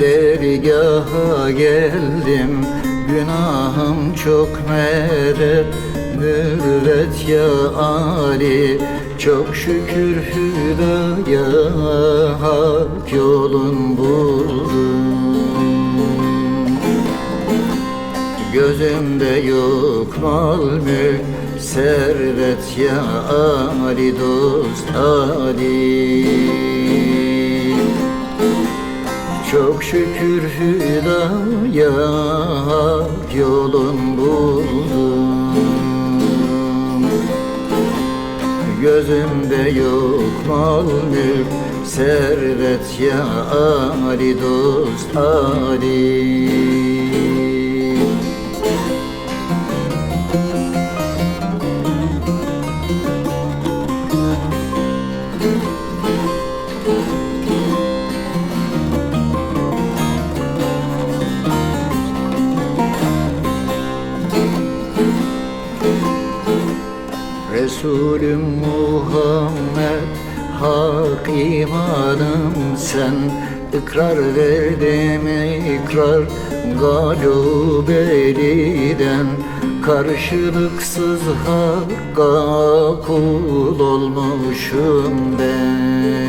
dergaha geldim Günahım çok meğer mürvet ya Ali Çok şükür hüdaya hak yolun buldum. Gözümde yok mal mülk servet ya Ali dost Ali Çok şükür hüdaya yolun buldum Gözümde yok mal mülk servet ya Ali dost Ali Resulüm Muhammed Hak imanım sen. İkrar verdim ikrar Galub eliden Karşılıksız hakka kul olmuşum ben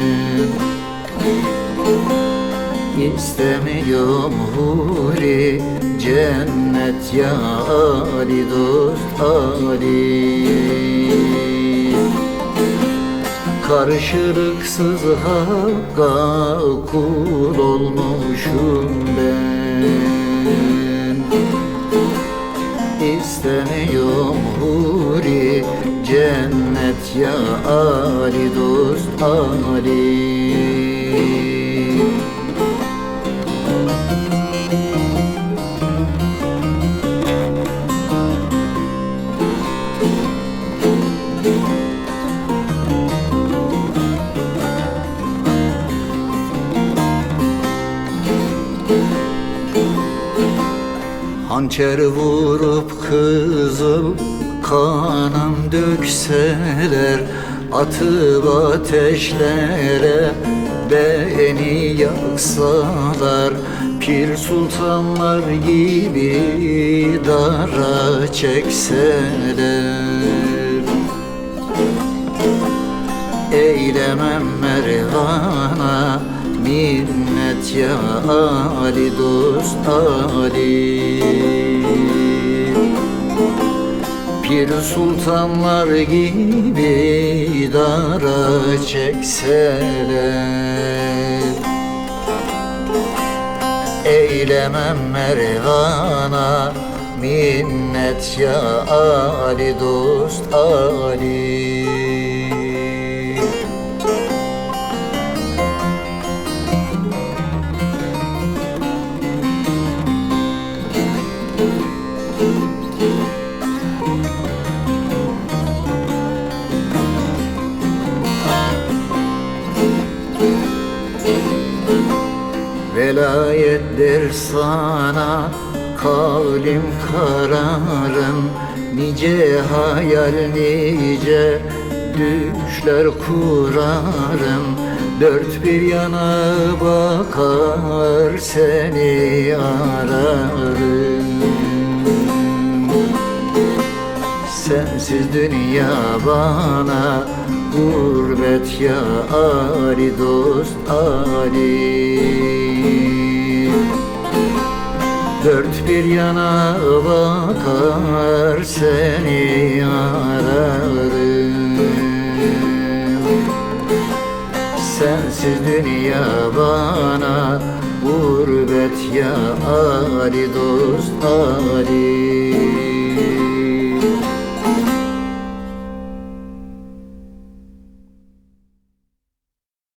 İstemiyorum huri cennet ya Ali dost Ali Karşılıksız hakka kul olmuşum ben. İstemiyorum huri cennet ya Ali dost Ali Hançer vurup kızıl kanım dökseler Atıp ateşlere beni yaksalar. Pir sultanlar gibi dara çekseler Eylemem mervana minnet ya Ali dost Ali. Pir sultanlar gibi dara çekseler. Eylemem mervana minnet ya Ali dost Ali Velayettir sana. Kavlim kararım Nice hayal nice düşler kurarım. Dört bir yana bakar seni ararım. Sensiz dünya bana gurbet ya Ali dost Ali Dört bir yana bakar seni ararım Sensiz dünya bana gurbet ya Ali dost Ali